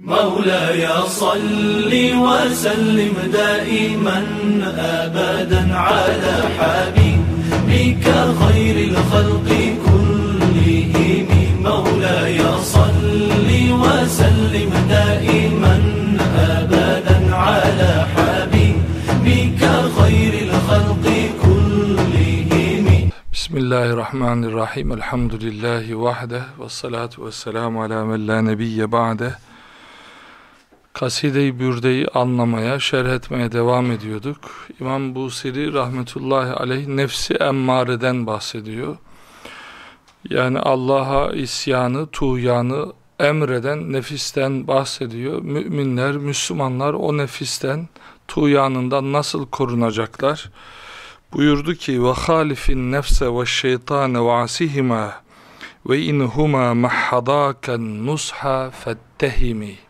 مولاي صل وسلم دائما ابدا على حبيبك خير الخلق كلهم. مولاي صل وسلم دائما ابدا على حبيبك خير الخلق كلهم. بسم الله الرحمن الرحيم. الحمد لله وحده والصلاة والسلام على من لا نبي بعده. Kaside-i Bürde'yi anlamaya, şerh etmeye devam ediyorduk. İmam Busiri rahmetullahi aleyh nefsi emmareden bahsediyor. Yani Allah'a isyanı, tuğyanı emreden nefisten bahsediyor. Müminler, Müslümanlar o nefisten, tuğyanından nasıl korunacaklar? Buyurdu ki ve halifin nefse ve şeytane ve asihima ve inhuma mahhadaken nusha fettehimi.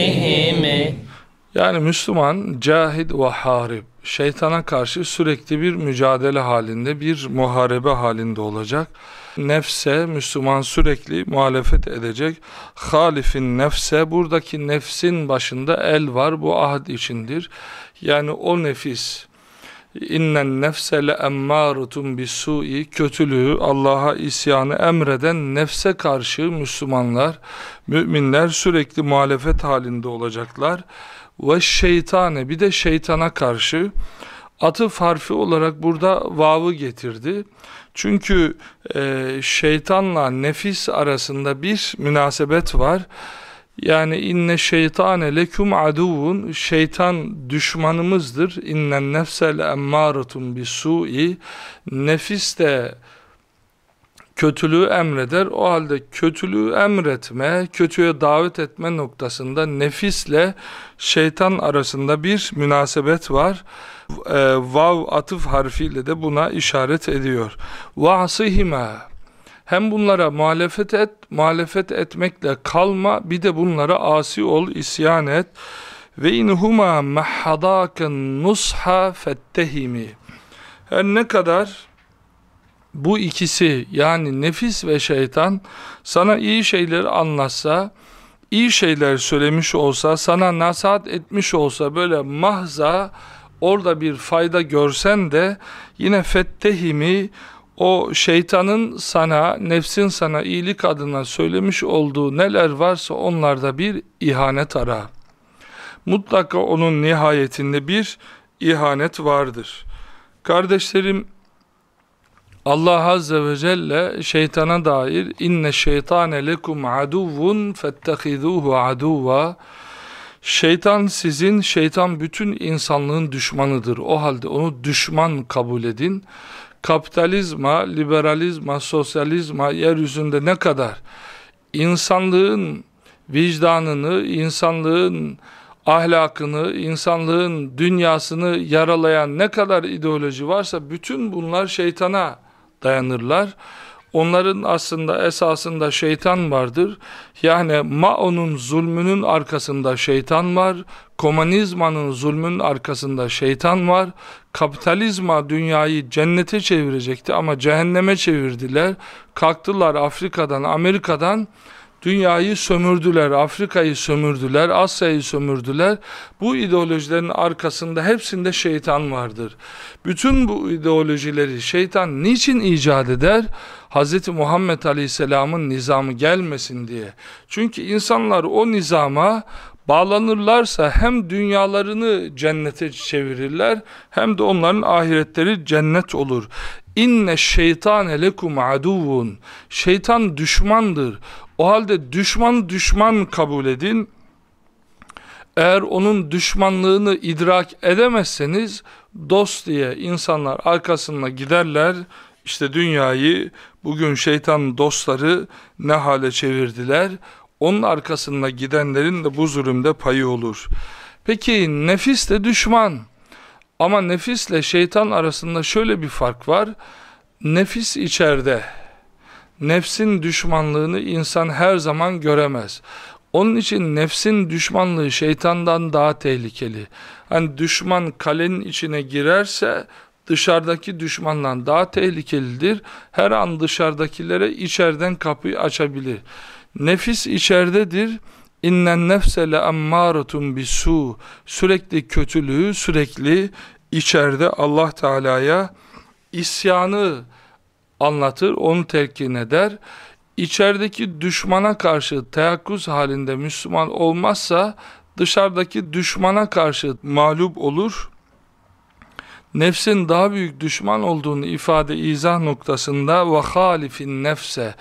Yani Müslüman cahid ve harib şeytana karşı sürekli bir mücadele halinde bir muharebe halinde olacak. Nefse Müslüman sürekli muhalefet edecek. Halifin nefse buradaki nefsin başında el var bu ahd içindir. Yani o nefis İnnen nefse le emmârutun bis-su'i kötülüğü Allah'a isyanı emreden nefse karşı Müslümanlar, müminler sürekli muhalefet halinde olacaklar. Ve şeytane bir de şeytana karşı atıf harfi olarak burada vav'ı getirdi. Çünkü e, şeytanla nefis arasında bir münasebet var. Yani inne şeytane leküm aduvun şeytan düşmanımızdır. İnnen nefsel emmâratun bis-su'i nefis de kötülüğü emreder. O halde kötülüğü emretme, kötüye davet etme noktasında nefisle şeytan arasında bir münasebet var. E, vav atıf harfiyle de buna işaret ediyor. Vasihime hem bunlara muhalefet et, muhalefet etmekle kalma, bir de bunlara asi ol, isyan et. Ve inhuma mahhadaken nusha fettehimi. Her ne kadar bu ikisi yani nefis ve şeytan sana iyi şeyleri anlatsa, iyi şeyler söylemiş olsa, sana nasihat etmiş olsa böyle mahza orada bir fayda görsen de yine fettehimi o şeytanın sana, nefsin sana iyilik adına söylemiş olduğu neler varsa onlarda bir ihanet ara. Mutlaka onun nihayetinde bir ihanet vardır. Kardeşlerim, Allah Azze ve Celle şeytana dair inne şeytane lekum aduvun fettehiduhu aduva Şeytan sizin, şeytan bütün insanlığın düşmanıdır. O halde onu düşman kabul edin. Kapitalizma, liberalizma, sosyalizma yeryüzünde ne kadar insanlığın vicdanını, insanlığın ahlakını, insanlığın dünyasını yaralayan ne kadar ideoloji varsa bütün bunlar şeytana dayanırlar. Onların aslında esasında şeytan vardır. Yani Mao'nun zulmünün arkasında şeytan var. Komünizmanın zulmünün arkasında şeytan var. Kapitalizma dünyayı cennete çevirecekti ama cehenneme çevirdiler. Kalktılar Afrika'dan, Amerika'dan Dünyayı sömürdüler, Afrika'yı sömürdüler, Asya'yı sömürdüler. Bu ideolojilerin arkasında hepsinde şeytan vardır. Bütün bu ideolojileri şeytan niçin icat eder? Hz. Muhammed Aleyhisselam'ın nizamı gelmesin diye. Çünkü insanlar o nizama bağlanırlarsa hem dünyalarını cennete çevirirler hem de onların ahiretleri cennet olur. İnne şeytane lekum aduvun. Şeytan düşmandır. O halde düşman düşman kabul edin. Eğer onun düşmanlığını idrak edemezseniz dost diye insanlar arkasına giderler. İşte dünyayı bugün şeytan dostları ne hale çevirdiler. Onun arkasında gidenlerin de bu zulümde payı olur. Peki nefis de düşman. Ama nefisle şeytan arasında şöyle bir fark var. Nefis içeride. Nefsin düşmanlığını insan her zaman göremez. Onun için nefsin düşmanlığı şeytandan daha tehlikeli. Hani düşman kalenin içine girerse dışarıdaki düşmandan daha tehlikelidir. Her an dışarıdakilere içeriden kapıyı açabilir. Nefis içeridedir. İnnen nefse le emmâretun bisu. Sürekli kötülüğü, sürekli içeride Allah Teala'ya isyanı anlatır, onu telkin eder. İçerideki düşmana karşı teyakkuz halinde Müslüman olmazsa dışarıdaki düşmana karşı mağlup olur. Nefsin daha büyük düşman olduğunu ifade izah noktasında ve halifin nefse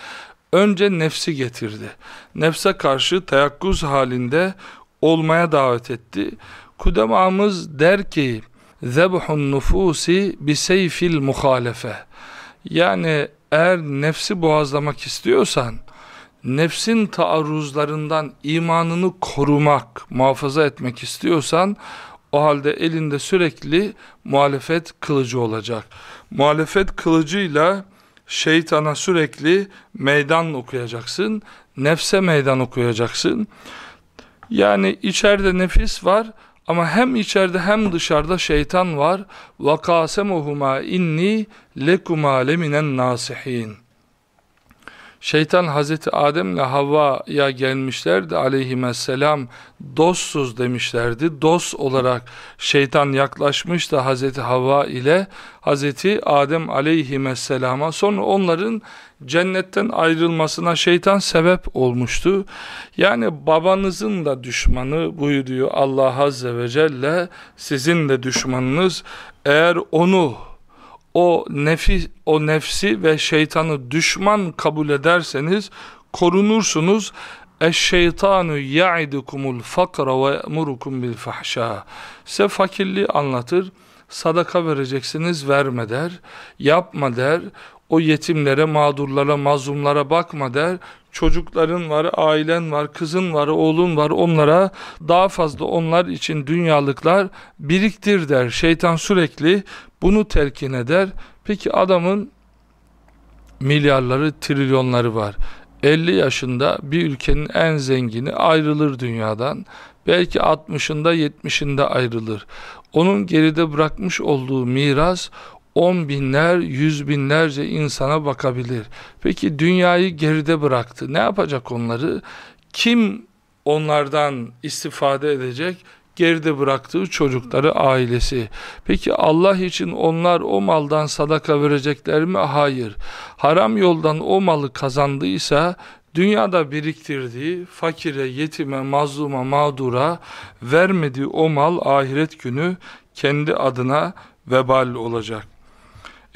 önce nefsi getirdi. Nefse karşı teyakkuz halinde olmaya davet etti. Kudemamız der ki zebhun nufusi bi seyfil muhalefe yani eğer nefsi boğazlamak istiyorsan nefsin taarruzlarından imanını korumak, muhafaza etmek istiyorsan o halde elinde sürekli muhalefet kılıcı olacak. Muhalefet kılıcıyla şeytana sürekli meydan okuyacaksın. Nefse meydan okuyacaksın. Yani içeride nefis var ama hem içeride hem dışarıda şeytan var. وَقَاسَمُهُمَا inni lekuma leminen nasihin. Şeytan Hazreti Adem ile Havva'ya gelmişlerdi aleyhisselam dostsuz demişlerdi. Dost olarak şeytan yaklaşmıştı Hazreti Havva ile Hazreti Adem aleyhisselama. Sonra onların cennetten ayrılmasına şeytan sebep olmuştu. Yani babanızın da düşmanı buyuruyor Allah Azze ve Celle sizin de düşmanınız eğer onu o nefis o nefsi ve şeytanı düşman kabul ederseniz korunursunuz. Eşşeytanu ya'idukumul fakra ve emurukum bil fahşa. Size fakirliği anlatır. Sadaka vereceksiniz verme der. Yapma der. O yetimlere, mağdurlara, mazlumlara bakma der. Çocukların var, ailen var, kızın var, oğlun var. Onlara daha fazla onlar için dünyalıklar biriktir der. Şeytan sürekli bunu telkin eder. Peki adamın milyarları, trilyonları var. 50 yaşında bir ülkenin en zengini ayrılır dünyadan. Belki 60'ında 70'inde ayrılır. Onun geride bırakmış olduğu miras on binler, yüz binlerce insana bakabilir. Peki dünyayı geride bıraktı. Ne yapacak onları? Kim onlardan istifade edecek? Geride bıraktığı çocukları, ailesi. Peki Allah için onlar o maldan sadaka verecekler mi? Hayır. Haram yoldan o malı kazandıysa dünyada biriktirdiği fakire, yetime, mazluma, mağdura vermediği o mal ahiret günü kendi adına vebal olacak.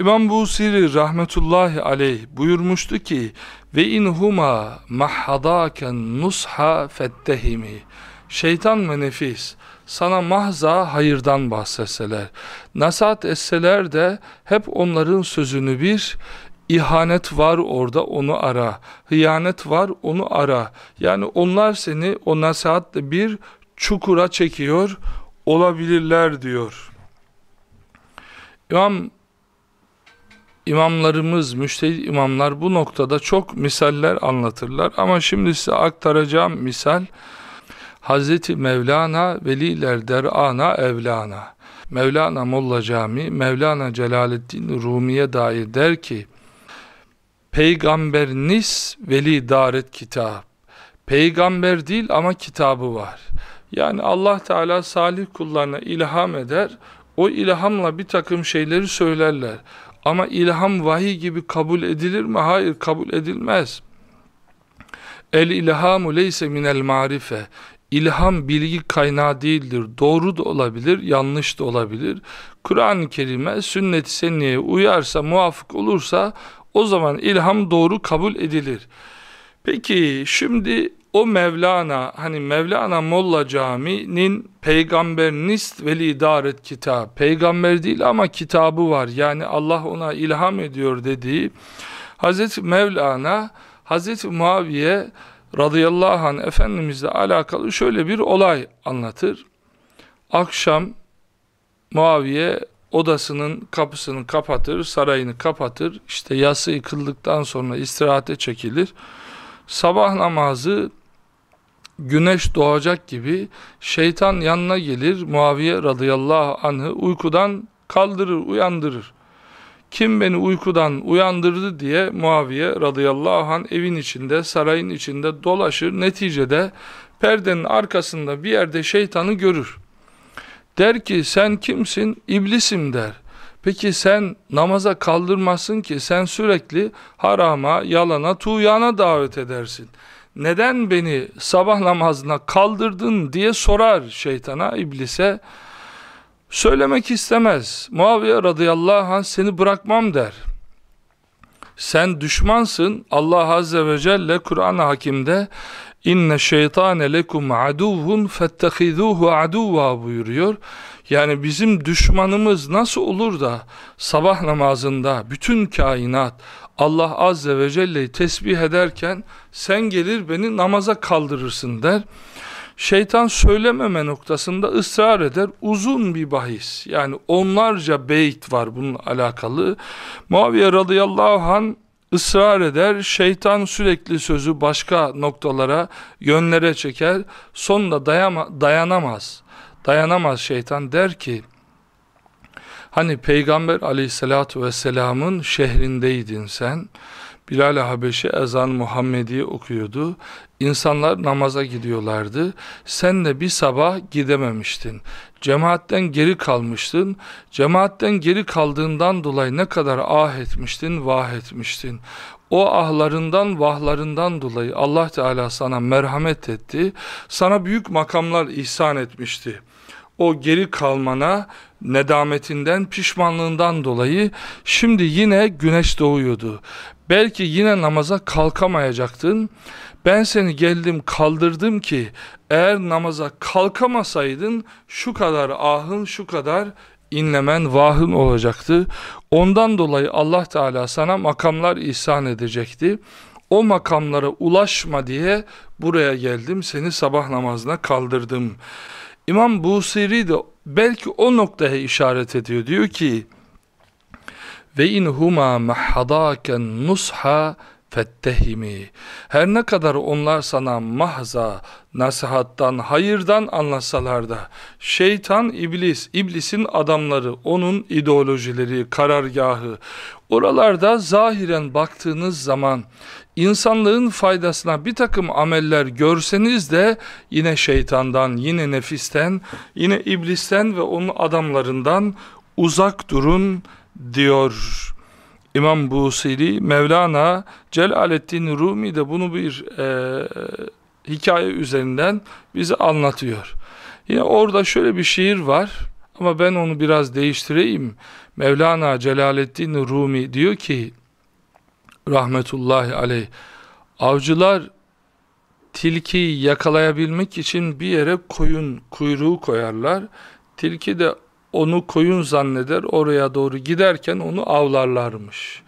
İmam Busiri rahmetullahi aleyh buyurmuştu ki ve inhuma mahhadaken nusha fettehimi şeytan ve nefis sana mahza hayırdan bahsetseler, nasihat etseler de hep onların sözünü bir, ihanet var orada onu ara, hıyanet var onu ara. Yani onlar seni o nasihatle bir çukura çekiyor olabilirler diyor. İmam imamlarımız, müştehit imamlar bu noktada çok misaller anlatırlar ama şimdi size aktaracağım misal Hazreti Mevlana veliler derana evlana. Mevlana Molla Cami, Mevlana Celaleddin Rumi'ye dair der ki, Peygamber nis veli daret kitap. Peygamber değil ama kitabı var. Yani Allah Teala salih kullarına ilham eder, o ilhamla bir takım şeyleri söylerler. Ama ilham vahiy gibi kabul edilir mi? Hayır kabul edilmez. El ilhamu leyse minel marife. İlham bilgi kaynağı değildir. Doğru da olabilir, yanlış da olabilir. Kur'an-ı Kerim'e, sünnet-i senniyeye uyarsa, muvafık olursa o zaman ilham doğru kabul edilir. Peki şimdi o Mevlana, hani Mevlana Molla Cami'nin peygambernist veli idaret kitap, peygamber değil ama kitabı var. Yani Allah ona ilham ediyor dediği Hazreti Mevlana, Hazreti Muaviye radıyallahu anh Efendimizle alakalı şöyle bir olay anlatır. Akşam Muaviye odasının kapısını kapatır, sarayını kapatır. İşte yası yıkıldıktan sonra istirahate çekilir. Sabah namazı güneş doğacak gibi şeytan yanına gelir Muaviye radıyallahu anh'ı uykudan kaldırır, uyandırır. Kim beni uykudan uyandırdı diye Muaviye radıyallahu anh evin içinde, sarayın içinde dolaşır. Neticede perdenin arkasında bir yerde şeytanı görür. Der ki sen kimsin? İblisim der. Peki sen namaza kaldırmasın ki sen sürekli harama, yalana, tuğyana davet edersin. Neden beni sabah namazına kaldırdın diye sorar şeytana, iblise. Söylemek istemez. Muaviye radıyallahu anh seni bırakmam der. Sen düşmansın. Allah azze ve celle Kur'an-ı Hakim'de inne şeytane lekum aduvun fettehizuhu aduva buyuruyor. Yani bizim düşmanımız nasıl olur da sabah namazında bütün kainat Allah azze ve celle'yi tesbih ederken sen gelir beni namaza kaldırırsın der. Şeytan söylememe noktasında ısrar eder. Uzun bir bahis. Yani onlarca beyt var bunun alakalı. Muaviye radıyallahu an ısrar eder. Şeytan sürekli sözü başka noktalara, yönlere çeker. Sonunda dayama, dayanamaz. Dayanamaz şeytan der ki, hani Peygamber aleyhissalatu vesselamın şehrindeydin sen, Bilal-i Habeşi ezan Muhammedi okuyordu. İnsanlar namaza gidiyorlardı. Sen de bir sabah gidememiştin. Cemaatten geri kalmıştın. Cemaatten geri kaldığından dolayı ne kadar ah etmiştin, vah etmiştin. O ahlarından, vahlarından dolayı Allah Teala sana merhamet etti. Sana büyük makamlar ihsan etmişti. O geri kalmana, nedametinden, pişmanlığından dolayı şimdi yine güneş doğuyordu. Belki yine namaza kalkamayacaktın. Ben seni geldim kaldırdım ki eğer namaza kalkamasaydın şu kadar ahın şu kadar inlemen vahın olacaktı. Ondan dolayı Allah Teala sana makamlar ihsan edecekti. O makamlara ulaşma diye buraya geldim seni sabah namazına kaldırdım. İmam Busiri de belki o noktaya işaret ediyor. Diyor ki ve in huma mahadaken nusha fettehimi. Her ne kadar onlar sana mahza, nasihattan, hayırdan anlatsalar da şeytan, iblis, iblisin adamları, onun ideolojileri, karargahı, oralarda zahiren baktığınız zaman insanlığın faydasına bir takım ameller görseniz de yine şeytandan, yine nefisten, yine iblisten ve onun adamlarından uzak durun diyor. İmam Busiri, Mevlana Celaleddin Rumi de bunu bir e, hikaye üzerinden bize anlatıyor. Yine orada şöyle bir şiir var ama ben onu biraz değiştireyim. Mevlana Celaleddin Rumi diyor ki rahmetullahi aleyh avcılar tilkiyi yakalayabilmek için bir yere koyun kuyruğu koyarlar. Tilki de onu koyun zanneder oraya doğru giderken onu avlarlarmış.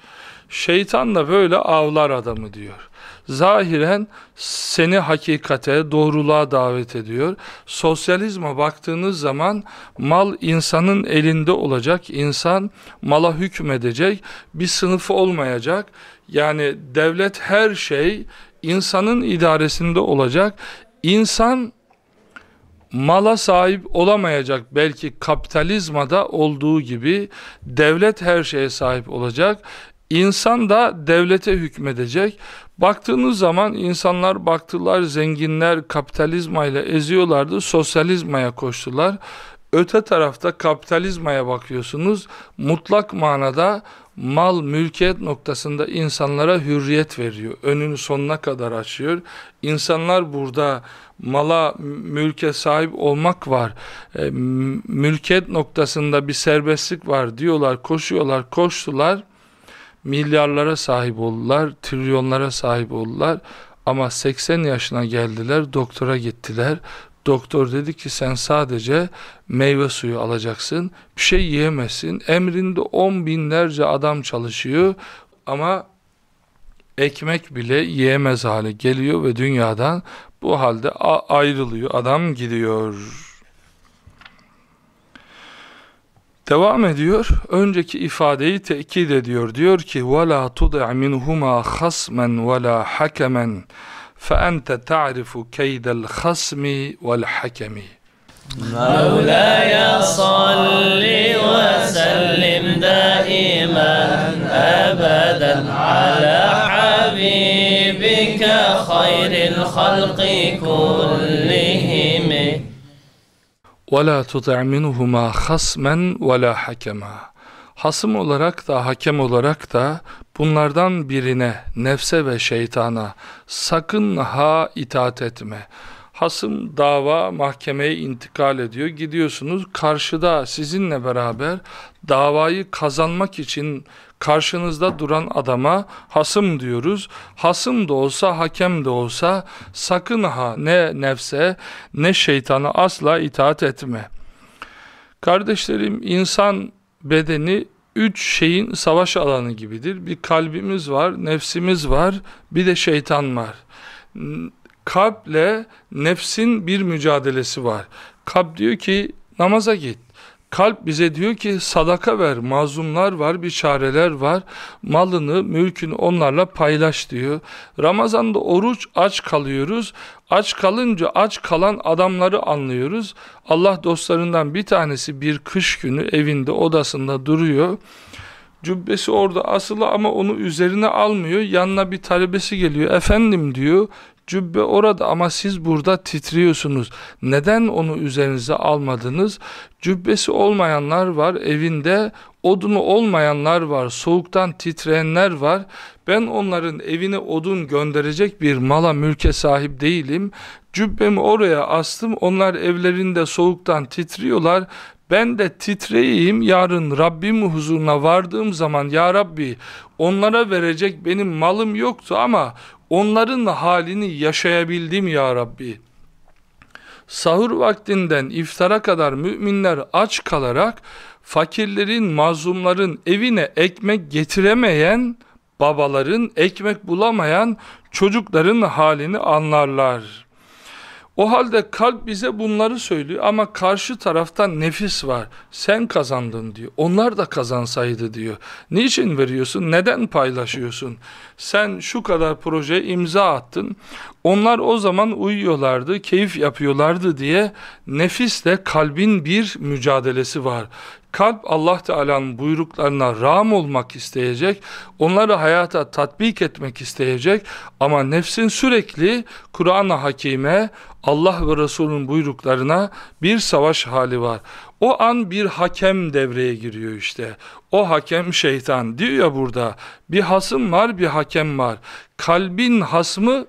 Şeytan da böyle avlar adamı diyor. Zahiren seni hakikate, doğruluğa davet ediyor. Sosyalizme baktığınız zaman mal insanın elinde olacak. İnsan mala hükmedecek. Bir sınıf olmayacak. Yani devlet her şey insanın idaresinde olacak. İnsan mala sahip olamayacak belki kapitalizmada olduğu gibi devlet her şeye sahip olacak. İnsan da devlete hükmedecek. Baktığınız zaman insanlar baktılar zenginler kapitalizmayla eziyorlardı sosyalizmaya koştular. Öte tarafta kapitalizmaya bakıyorsunuz mutlak manada mal mülkiyet noktasında insanlara hürriyet veriyor. Önünü sonuna kadar açıyor. İnsanlar burada mala mülke sahip olmak var. E, mülkiyet noktasında bir serbestlik var diyorlar, koşuyorlar, koştular. Milyarlara sahip oldular, trilyonlara sahip oldular. Ama 80 yaşına geldiler, doktora gittiler. Doktor dedi ki sen sadece meyve suyu alacaksın, bir şey yiyemezsin. Emrinde on binlerce adam çalışıyor ama ekmek bile yiyemez hale geliyor ve dünyadan bu halde ayrılıyor. Adam gidiyor. Devam ediyor. Önceki ifadeyi tekit ediyor. Diyor ki وَلَا تُدَعْ مِنْهُمَا خَصْمًا وَلَا حَكَمًا فَاَنْتَ تَعْرِفُ كَيْدَ الْخَصْمِ وَالْحَكَمِ مولاي صل وسلم دائما أبدا على حبيبك خير الخلق كلهم وَلَا تُطِعْ مِنْهُمَا خَصْمًا وَلَا حَكَمًا Hasım olarak da hakem olarak da bunlardan birine, nefse ve şeytana sakın ha itaat etme. Hasım dava mahkemeye intikal ediyor. Gidiyorsunuz karşıda sizinle beraber davayı kazanmak için karşınızda duran adama hasım diyoruz. Hasım da olsa hakem de olsa sakın ha ne nefse ne şeytana asla itaat etme. Kardeşlerim insan bedeni üç şeyin savaş alanı gibidir. Bir kalbimiz var, nefsimiz var, bir de şeytan var. Kalple nefsin bir mücadelesi var. Kalp diyor ki namaza git. Kalp bize diyor ki sadaka ver, mazlumlar var, bir çareler var, malını, mülkünü onlarla paylaş diyor. Ramazan'da oruç aç kalıyoruz, aç kalınca aç kalan adamları anlıyoruz. Allah dostlarından bir tanesi bir kış günü evinde odasında duruyor. Cübbesi orada asılı ama onu üzerine almıyor. Yanına bir talebesi geliyor. Efendim diyor Cübbe orada ama siz burada titriyorsunuz. Neden onu üzerinize almadınız? Cübbesi olmayanlar var evinde, odunu olmayanlar var, soğuktan titreyenler var. Ben onların evine odun gönderecek bir mala mülke sahip değilim. Cübbemi oraya astım, onlar evlerinde soğuktan titriyorlar. Ben de titreyeyim yarın Rabbim huzuruna vardığım zaman ya Rabbi onlara verecek benim malım yoktu ama onların halini yaşayabildim ya Rabbi. Sahur vaktinden iftara kadar müminler aç kalarak fakirlerin, mazlumların evine ekmek getiremeyen, babaların ekmek bulamayan çocukların halini anlarlar. O halde kalp bize bunları söylüyor ama karşı tarafta nefis var. Sen kazandın diyor. Onlar da kazansaydı diyor. Niçin veriyorsun? Neden paylaşıyorsun? Sen şu kadar proje imza attın. Onlar o zaman uyuyorlardı, keyif yapıyorlardı diye nefisle kalbin bir mücadelesi var. Kalp Allah Teala'nın buyruklarına ram olmak isteyecek, onları hayata tatbik etmek isteyecek ama nefsin sürekli Kur'an-ı Hakime, Allah ve Resul'ün buyruklarına bir savaş hali var. O an bir hakem devreye giriyor işte. O hakem şeytan. Diyor ya burada bir hasım var bir hakem var. Kalbin hasmı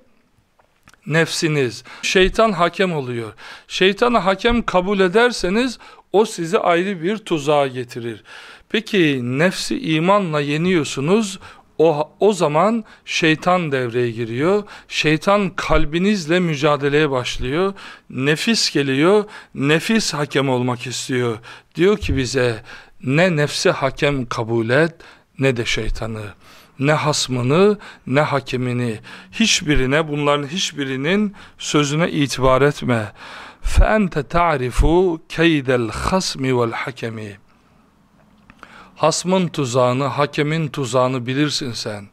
nefsiniz. Şeytan hakem oluyor. Şeytanı hakem kabul ederseniz o sizi ayrı bir tuzağa getirir. Peki nefsi imanla yeniyorsunuz. O, o zaman şeytan devreye giriyor. Şeytan kalbinizle mücadeleye başlıyor. Nefis geliyor. Nefis hakem olmak istiyor. Diyor ki bize ne nefsi hakem kabul et ne de şeytanı ne hasmını ne hakemini hiçbirine bunların hiçbirinin sözüne itibar etme. فَاَنْتَ تَعْرِفُ كَيْدَ الْخَصْمِ وَالْحَكَمِ Hasmın tuzağını, hakemin tuzağını bilirsin sen.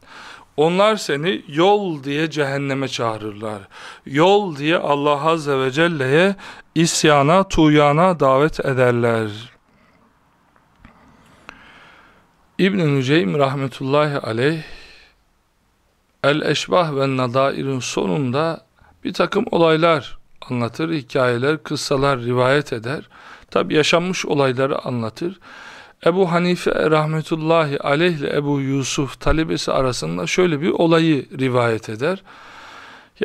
Onlar seni yol diye cehenneme çağırırlar. Yol diye Allah Azze ve Celle'ye isyana, tuyana davet ederler. İbn-i Nüceym rahmetullahi aleyh El-Eşbah ve Nadair'in sonunda bir takım olaylar anlatır, hikayeler, kıssalar rivayet eder. Tabi yaşanmış olayları anlatır. Ebu Hanife rahmetullahi aleyh ile Ebu Yusuf talebesi arasında şöyle bir olayı rivayet eder.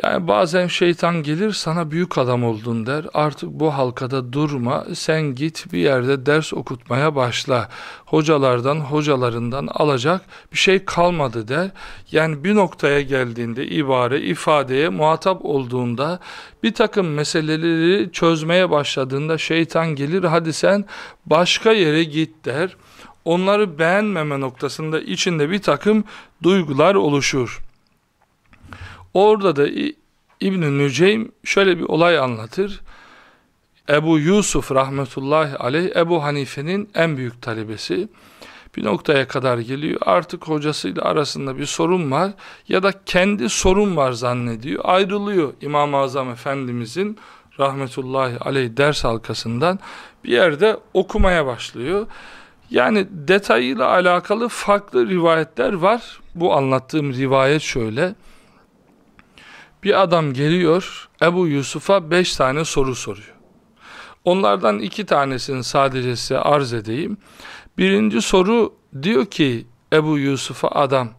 Yani bazen şeytan gelir sana büyük adam oldun der. Artık bu halkada durma. Sen git bir yerde ders okutmaya başla. Hocalardan, hocalarından alacak bir şey kalmadı der. Yani bir noktaya geldiğinde ibare, ifadeye muhatap olduğunda bir takım meseleleri çözmeye başladığında şeytan gelir. Hadi sen başka yere git der. Onları beğenmeme noktasında içinde bir takım duygular oluşur. Orada da İbn-i Nüceym şöyle bir olay anlatır. Ebu Yusuf rahmetullahi aleyh Ebu Hanife'nin en büyük talebesi. bir noktaya kadar geliyor. Artık hocasıyla arasında bir sorun var ya da kendi sorun var zannediyor. Ayrılıyor İmam-ı Azam Efendimizin rahmetullahi aleyh ders halkasından bir yerde okumaya başlıyor. Yani detayıyla alakalı farklı rivayetler var. Bu anlattığım rivayet şöyle. Bir adam geliyor Ebu Yusuf'a beş tane soru soruyor. Onlardan iki tanesini sadece size arz edeyim. Birinci soru diyor ki Ebu Yusuf'a adam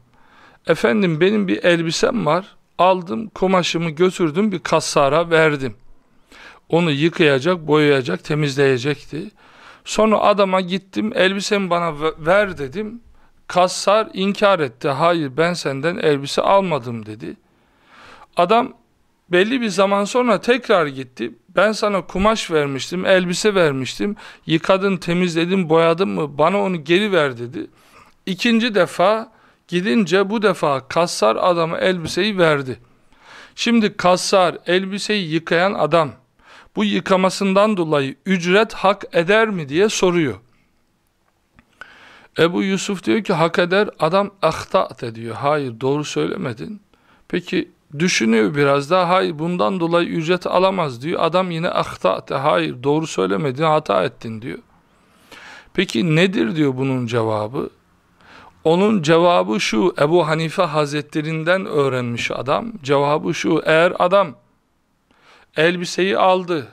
efendim benim bir elbisem var aldım kumaşımı götürdüm bir kassara verdim. Onu yıkayacak, boyayacak, temizleyecekti. Sonra adama gittim elbisemi bana ver dedim. Kassar inkar etti. Hayır ben senden elbise almadım dedi. Adam belli bir zaman sonra tekrar gitti. Ben sana kumaş vermiştim, elbise vermiştim. Yıkadın, temizledin, boyadın mı? Bana onu geri ver dedi. İkinci defa gidince bu defa kassar adama elbiseyi verdi. Şimdi kassar elbiseyi yıkayan adam bu yıkamasından dolayı ücret hak eder mi diye soruyor. Ebu Yusuf diyor ki hak eder adam ahtat diyor. Hayır doğru söylemedin. Peki düşünüyor biraz daha hayır bundan dolayı ücret alamaz diyor. Adam yine ahtat hayır doğru söylemedin hata ettin diyor. Peki nedir diyor bunun cevabı? Onun cevabı şu Ebu Hanife Hazretlerinden öğrenmiş adam. Cevabı şu eğer adam elbiseyi aldı.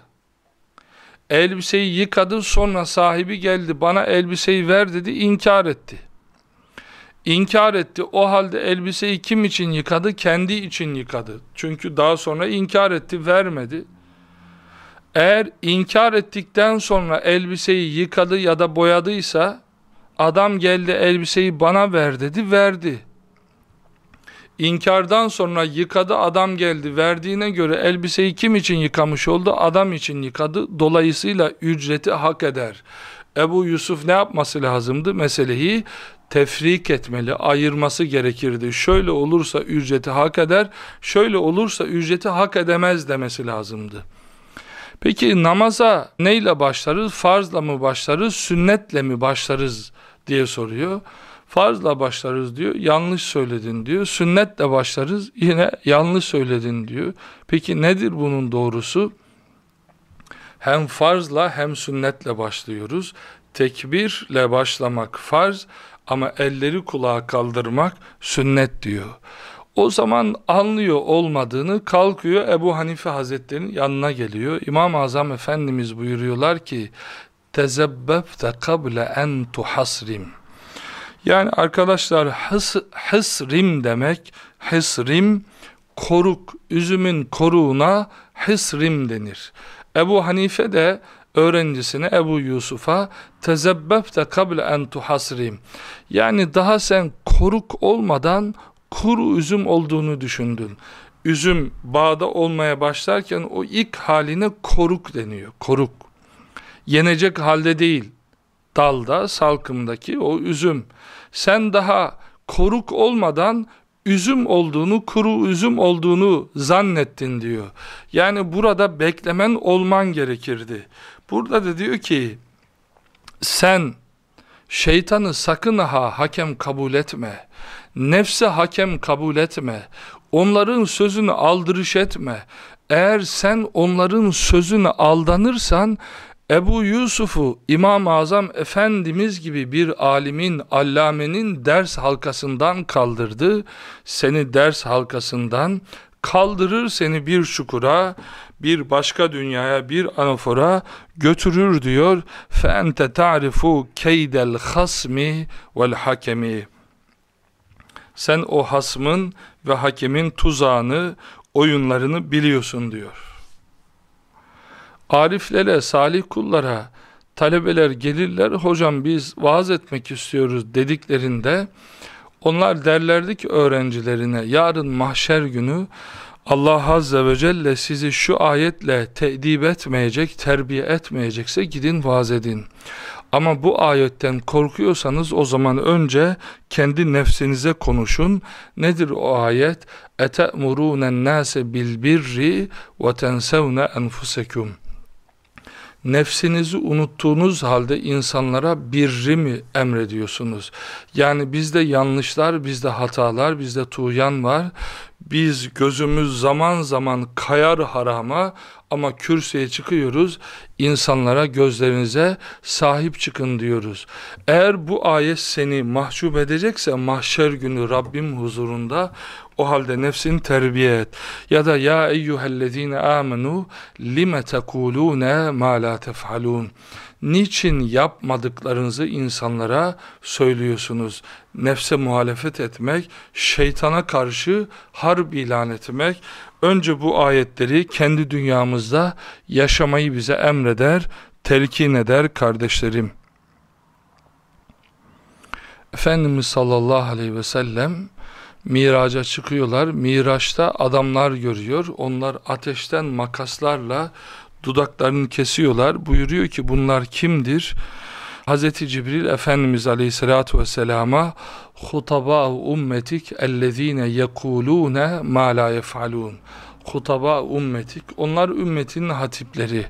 Elbiseyi yıkadı sonra sahibi geldi bana elbiseyi ver dedi inkar etti. İnkar etti o halde elbiseyi kim için yıkadı? Kendi için yıkadı. Çünkü daha sonra inkar etti vermedi. Eğer inkar ettikten sonra elbiseyi yıkadı ya da boyadıysa adam geldi elbiseyi bana ver dedi verdi. İnkardan sonra yıkadı adam geldi verdiğine göre elbiseyi kim için yıkamış oldu? Adam için yıkadı. Dolayısıyla ücreti hak eder. Ebu Yusuf ne yapması lazımdı? Meseleyi tefrik etmeli, ayırması gerekirdi. Şöyle olursa ücreti hak eder, şöyle olursa ücreti hak edemez demesi lazımdı. Peki namaza neyle başlarız? Farzla mı başlarız, sünnetle mi başlarız diye soruyor. Farzla başlarız diyor, yanlış söyledin diyor. Sünnetle başlarız, yine yanlış söyledin diyor. Peki nedir bunun doğrusu? Hem farzla hem sünnetle başlıyoruz. Tekbirle başlamak farz ama elleri kulağa kaldırmak sünnet diyor. O zaman anlıyor olmadığını kalkıyor Ebu Hanife Hazretleri'nin yanına geliyor. İmam-ı Azam Efendimiz buyuruyorlar ki tezebbebte kable en tuhasrim yani arkadaşlar hıs, hısrim demek, hısrim koruk, üzümün koruğuna hısrim denir. Ebu Hanife de öğrencisine Ebu Yusuf'a tezebbebte kable en tuhasrim. Yani daha sen koruk olmadan kuru üzüm olduğunu düşündün. Üzüm bağda olmaya başlarken o ilk haline koruk deniyor. Koruk. Yenecek halde değil. Dalda, salkımdaki o üzüm sen daha koruk olmadan üzüm olduğunu, kuru üzüm olduğunu zannettin diyor. Yani burada beklemen olman gerekirdi. Burada da diyor ki sen şeytanı sakın ha hakem kabul etme. Nefse hakem kabul etme. Onların sözünü aldırış etme. Eğer sen onların sözünü aldanırsan Ebu Yusuf'u İmam-ı Azam Efendimiz gibi bir alimin, allamenin ders halkasından kaldırdı. Seni ders halkasından kaldırır seni bir çukura, bir başka dünyaya, bir anafora götürür diyor. فَاَنْتَ تَعْرِفُ كَيْدَ الْخَصْمِ وَالْحَكَمِ Sen o hasmın ve hakemin tuzağını, oyunlarını biliyorsun diyor. Ariflere, salih kullara talebeler gelirler, hocam biz vaaz etmek istiyoruz dediklerinde onlar derlerdi ki öğrencilerine yarın mahşer günü Allah Azze ve Celle sizi şu ayetle teedip etmeyecek, terbiye etmeyecekse gidin vaaz edin. Ama bu ayetten korkuyorsanız o zaman önce kendi nefsinize konuşun. Nedir o ayet? اَتَأْمُرُونَ النَّاسَ بِالْبِرِّ وَتَنْسَوْنَ أَنْفُسَكُمْ nefsinizi unuttuğunuz halde insanlara birri mi emrediyorsunuz? Yani bizde yanlışlar, bizde hatalar, bizde tuğyan var. Biz gözümüz zaman zaman kayar harama ama kürsüye çıkıyoruz, insanlara gözlerinize sahip çıkın diyoruz. Eğer bu ayet seni mahcup edecekse mahşer günü Rabbim huzurunda o halde nefsin terbiye et. Ya da ya eyyühellezine amenu lime tekulune ma la tef'alun. Niçin yapmadıklarınızı insanlara söylüyorsunuz? Nefse muhalefet etmek, şeytana karşı harp ilan etmek, önce bu ayetleri kendi dünyamızda yaşamayı bize emreder, telkin eder kardeşlerim. Efendimiz sallallahu aleyhi ve sellem miraca çıkıyorlar. Miraçta adamlar görüyor. Onlar ateşten makaslarla dudaklarını kesiyorlar. Buyuruyor ki bunlar kimdir? Hz. Cibril Efendimiz Aleyhisselatü Vesselam'a Hutaba ummetik ellezine yekulune ma la yef'alun Hutaba ummetik onlar ümmetinin hatipleri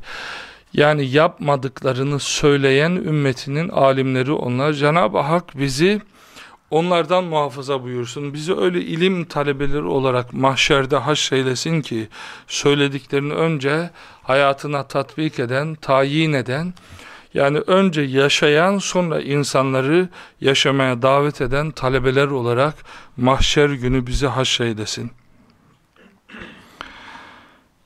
yani yapmadıklarını söyleyen ümmetinin alimleri onlar. Cenab-ı Hak bizi onlardan muhafaza buyursun. Bizi öyle ilim talebeleri olarak mahşerde haşreylesin ki söylediklerini önce hayatına tatbik eden, tayin eden, yani önce yaşayan sonra insanları yaşamaya davet eden talebeler olarak mahşer günü bizi haşreylesin.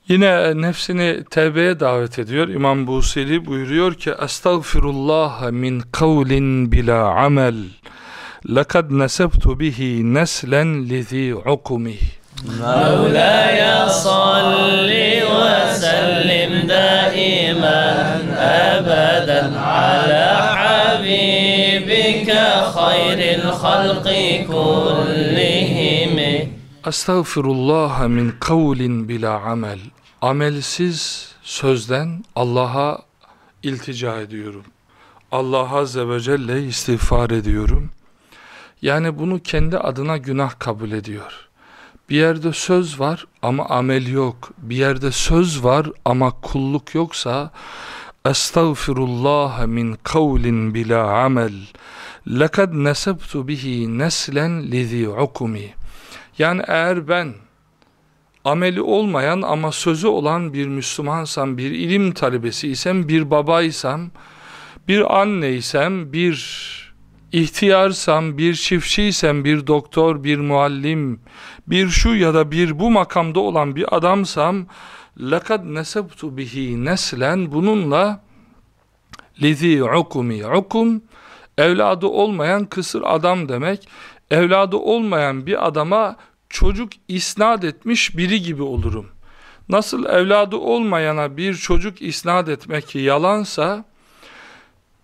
Yine nefsini tevbeye davet ediyor. İmam Busiri buyuruyor ki Estağfirullah min kavlin bila amel لَقَدْ نَسَبْتُ بِهِ نَسْلًا لِذ۪ي عُقُمِهِ مولاي صل وسلم دائما أبدا على حبيبك خير الخلق كلهم Estağfirullah min kavlin bila amel. Amelsiz sözden Allah'a iltica ediyorum. Allah Azze ve Celle istiğfar ediyorum. Yani bunu kendi adına günah kabul ediyor. Bir yerde söz var ama amel yok. Bir yerde söz var ama kulluk yoksa Estağfirullah min kavlin bila amel. Lekad nesebtu bihi neslen lizi ukumi. Yani eğer ben ameli olmayan ama sözü olan bir Müslümansam, bir ilim talebesi isem, bir babaysam, bir anneysem, bir ihtiyarsam, bir çiftçiysem, bir doktor, bir muallim, bir şu ya da bir bu makamda olan bir adamsam, لَقَدْ نَسَبْتُ bihi neslen bununla lizi ukumi ukum evladı olmayan kısır adam demek evladı olmayan bir adama çocuk isnat etmiş biri gibi olurum nasıl evladı olmayana bir çocuk isnat etmek yalansa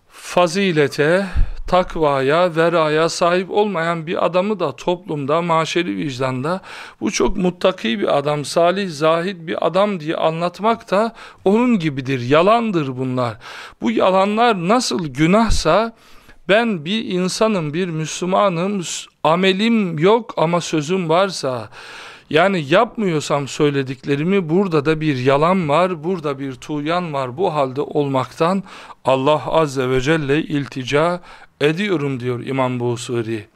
fazilete takvaya, veraya sahip olmayan bir adamı da toplumda, maşeri vicdanda bu çok muttaki bir adam, salih, zahid bir adam diye anlatmak da onun gibidir, yalandır bunlar. Bu yalanlar nasıl günahsa ben bir insanım, bir Müslümanım, amelim yok ama sözüm varsa, yani yapmıyorsam söylediklerimi burada da bir yalan var, burada bir tuğyan var. Bu halde olmaktan Allah Azze ve Celle iltica ediyorum diyor İmam Busuri.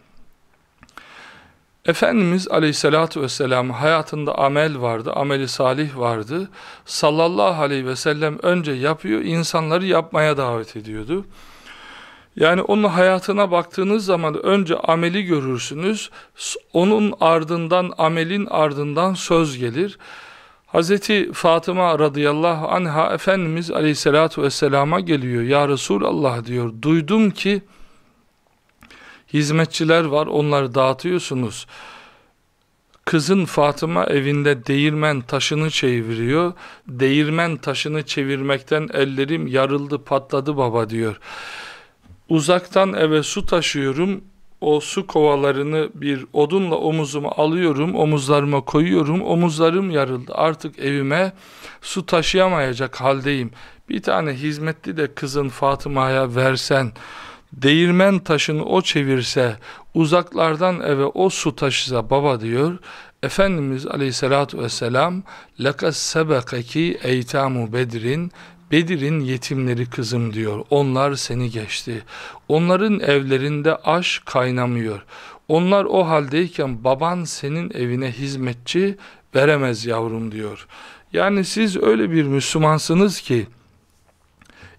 Efendimiz aleyhissalatü vesselam hayatında amel vardı, ameli salih vardı. Sallallahu aleyhi ve sellem önce yapıyor, insanları yapmaya davet ediyordu. Yani onun hayatına baktığınız zaman önce ameli görürsünüz, onun ardından, amelin ardından söz gelir. Hazreti Fatıma radıyallahu anha Efendimiz aleyhissalatu vesselama geliyor. Ya Resulallah diyor, duydum ki hizmetçiler var, onları dağıtıyorsunuz. Kızın Fatıma evinde değirmen taşını çeviriyor. Değirmen taşını çevirmekten ellerim yarıldı, patladı baba diyor. Uzaktan eve su taşıyorum. O su kovalarını bir odunla omuzuma alıyorum, omuzlarıma koyuyorum. Omuzlarım yarıldı. Artık evime su taşıyamayacak haldeyim. Bir tane hizmetli de kızın Fatıma'ya versen, değirmen taşını o çevirse, uzaklardan eve o su taşısa baba diyor. Efendimiz aleyhissalatu vesselam لَقَدْ سَبَقَكِ اَيْتَامُ bedrin Bedir'in yetimleri kızım diyor. Onlar seni geçti. Onların evlerinde aş kaynamıyor. Onlar o haldeyken baban senin evine hizmetçi veremez yavrum diyor. Yani siz öyle bir Müslümansınız ki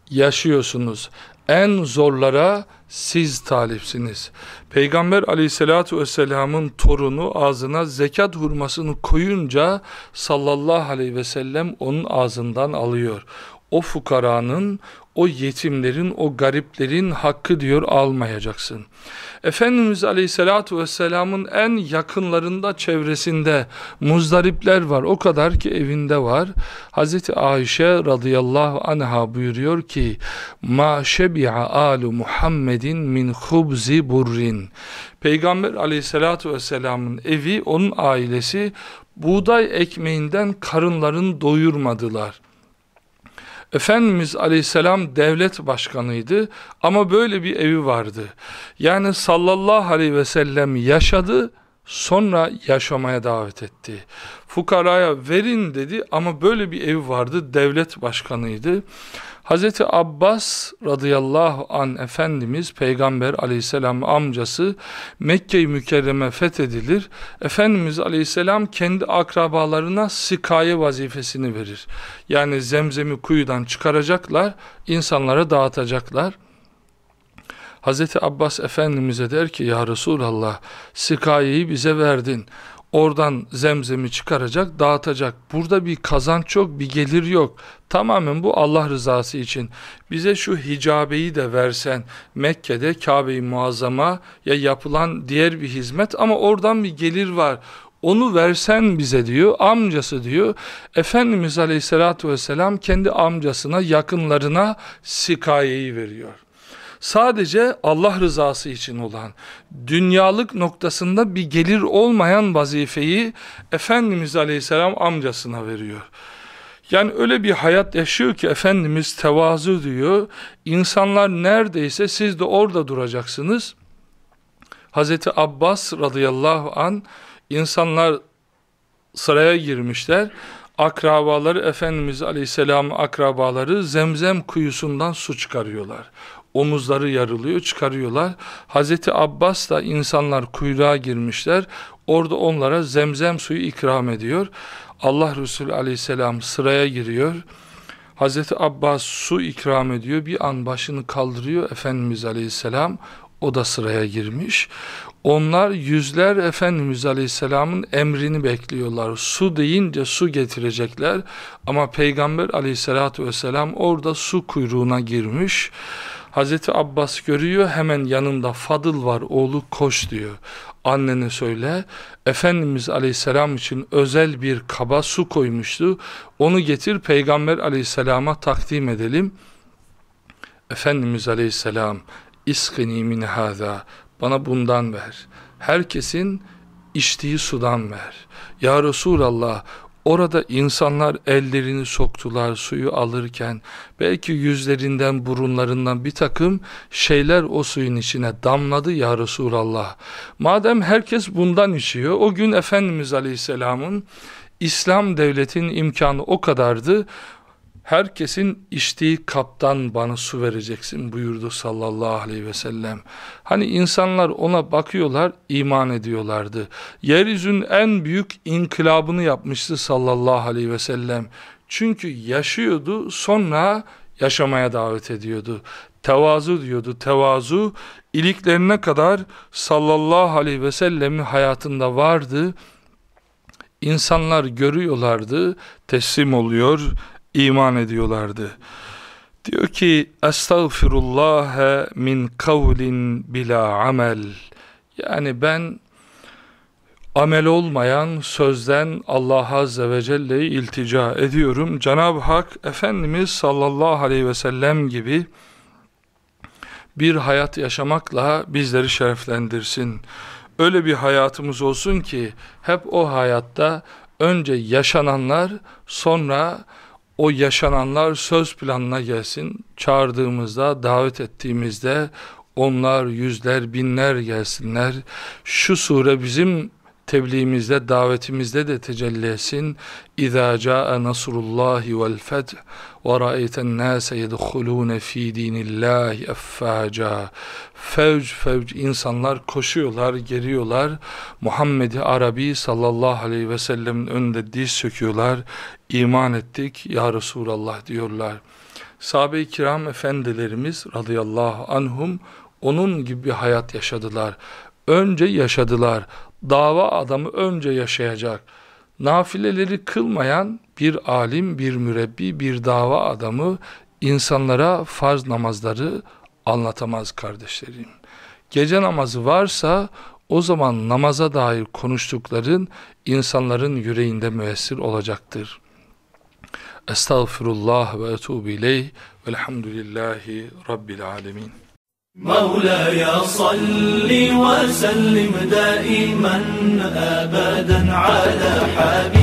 yaşıyorsunuz. En zorlara siz talipsiniz. Peygamber aleyhissalatu vesselamın torunu ağzına zekat hurmasını koyunca sallallahu aleyhi ve sellem onun ağzından alıyor. O fukaranın, o yetimlerin, o gariplerin hakkı diyor almayacaksın. Efendimiz Aleyhisselatü Vesselam'ın en yakınlarında çevresinde muzdaripler var. O kadar ki evinde var. Hazreti Ayşe radıyallahu anha buyuruyor ki Ma şebi'a alu Muhammedin min khubzi burrin. Peygamber Aleyhisselatü Vesselam'ın evi, onun ailesi buğday ekmeğinden karınlarını doyurmadılar. Efendimiz aleyhisselam devlet başkanıydı ama böyle bir evi vardı. Yani sallallahu aleyhi ve sellem yaşadı sonra yaşamaya davet etti. Fukaraya verin dedi ama böyle bir evi vardı devlet başkanıydı. Hazreti Abbas radıyallahu an Efendimiz Peygamber aleyhisselam amcası Mekke-i Mükerreme fethedilir. Efendimiz aleyhisselam kendi akrabalarına sikaye vazifesini verir. Yani zemzemi kuyudan çıkaracaklar, insanlara dağıtacaklar. Hazreti Abbas Efendimiz'e der ki ya Resulallah sikayeyi bize verdin oradan zemzemi çıkaracak, dağıtacak. Burada bir kazanç yok, bir gelir yok. Tamamen bu Allah rızası için. Bize şu hicabeyi de versen, Mekke'de Kabe-i Muazzama ya yapılan diğer bir hizmet ama oradan bir gelir var. Onu versen bize diyor, amcası diyor. Efendimiz Aleyhisselatü Vesselam kendi amcasına, yakınlarına sikayeyi veriyor sadece Allah rızası için olan, dünyalık noktasında bir gelir olmayan vazifeyi Efendimiz Aleyhisselam amcasına veriyor. Yani öyle bir hayat yaşıyor ki Efendimiz tevazu diyor. İnsanlar neredeyse siz de orada duracaksınız. Hazreti Abbas radıyallahu an insanlar sıraya girmişler. Akrabaları Efendimiz Aleyhisselam akrabaları zemzem kuyusundan su çıkarıyorlar omuzları yarılıyor çıkarıyorlar. Hazreti Abbas da insanlar kuyruğa girmişler. Orada onlara zemzem suyu ikram ediyor. Allah Resulü aleyhisselam sıraya giriyor. Hazreti Abbas su ikram ediyor. Bir an başını kaldırıyor Efendimiz aleyhisselam. O da sıraya girmiş. Onlar yüzler Efendimiz Aleyhisselam'ın emrini bekliyorlar. Su deyince su getirecekler. Ama Peygamber Aleyhisselatü Vesselam orada su kuyruğuna girmiş. Hazreti Abbas görüyor hemen yanında Fadıl var oğlu koş diyor. Annene söyle Efendimiz aleyhisselam için özel bir kaba su koymuştu. Onu getir peygamber aleyhisselama takdim edelim. Efendimiz aleyhisselam iskini min hâzâ bana bundan ver. Herkesin içtiği sudan ver. Ya Resulallah Orada insanlar ellerini soktular suyu alırken belki yüzlerinden burunlarından bir takım şeyler o suyun içine damladı ya Resulallah. Madem herkes bundan içiyor o gün Efendimiz Aleyhisselam'ın İslam devletinin imkanı o kadardı herkesin içtiği kaptan bana su vereceksin buyurdu sallallahu aleyhi ve sellem. Hani insanlar ona bakıyorlar iman ediyorlardı. Yeryüzünün en büyük inkılabını yapmıştı sallallahu aleyhi ve sellem. Çünkü yaşıyordu sonra yaşamaya davet ediyordu. Tevazu diyordu tevazu iliklerine kadar sallallahu aleyhi ve sellemin hayatında vardı. İnsanlar görüyorlardı, teslim oluyor, iman ediyorlardı. Diyor ki Estağfirullah min kavlin bila amel. Yani ben amel olmayan sözden Allah Azze ve Celle'yi iltica ediyorum. Cenab-ı Hak Efendimiz sallallahu aleyhi ve sellem gibi bir hayat yaşamakla bizleri şereflendirsin. Öyle bir hayatımız olsun ki hep o hayatta önce yaşananlar sonra o yaşananlar söz planına gelsin. Çağırdığımızda, davet ettiğimizde onlar yüzler, binler gelsinler. Şu sure bizim tebliğimizde, davetimizde de tecelli etsin. İza caa nasrullahi vel feth ve ra'eyten nase yedhulun fi dinillahi effaca. Fevc fevc insanlar koşuyorlar, geliyorlar. Muhammed-i Arabi sallallahu aleyhi ve sellemin önünde diz söküyorlar. İman ettik ya Resulallah diyorlar. Sahabe-i kiram efendilerimiz radıyallahu anhum onun gibi bir hayat yaşadılar. Önce yaşadılar. Dava adamı önce yaşayacak. Nafileleri kılmayan bir alim, bir mürebbi, bir dava adamı insanlara farz namazları anlatamaz kardeşlerim. Gece namazı varsa o zaman namaza dair konuştukların insanların yüreğinde müessir olacaktır. Estağfirullah ve etubu ileyh velhamdülillahi rabbil alemin. مولاي صل وسلم دائما ابدا على حبيبك